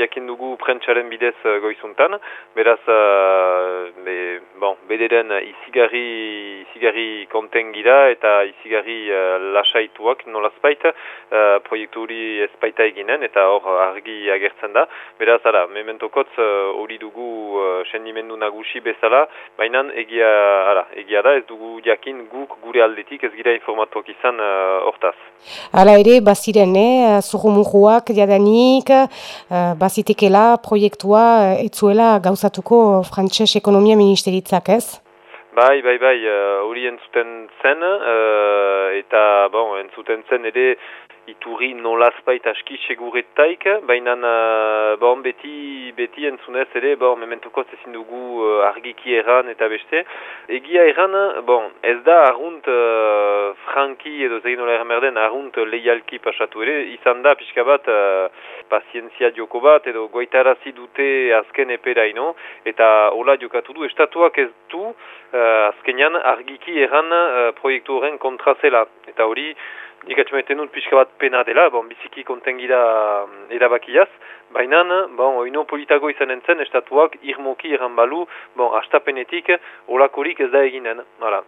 diakin dugu prentsaren bidez uh, goizuntan, beraz, uh, be, bon, bederen izigarri, izigarri konten gira eta izigarri uh, lasaituak nolazpait, uh, proiektu hori ezpaita eginen eta hor argi agertzen da. Beraz, ara, mementokotz hori dugu uh, sendimendu nagusi bezala, baina egia, ara, egia da ez dugu diakin guk gure aldetik ez gira informatuak izan hortaz. Hala ere, baziren, eh? zurrumuruak jadanik, uh, bazitekela proiektua uh, etzuela gauzatuko frantses ekonomia ministeritzak, ez? Bai, bai, bai, hori uh, entzuten zen, uh, eta, bon, entzuten zen ere, iturri nolazpait aski seguretaik, baina uh, bon, beti, beti entzunez ere, bon, mementuko zezin dugu uh, argiki erran eta beste. Egia erran, bon, ez da arrunt uh, franki edo zegin nola ermerden arrunt leialki pasatu ere, izan da pixka bat uh, pazientzia dioko bat edo goitarazi dute azken eperaino, eta hola jokatu du, estatuak ez du uh, azkenean argiki erran uh, proiektu horren kontrazela. Eta hori, Nik atxamaiten dut pixka bat pena dela, bon, biziki kontengira mm, erabakiaz, baina, bon, oino politago izan entzen, estatuak irmoki erran balu, bon, astapenetik, olakorik ez da eginen, hala.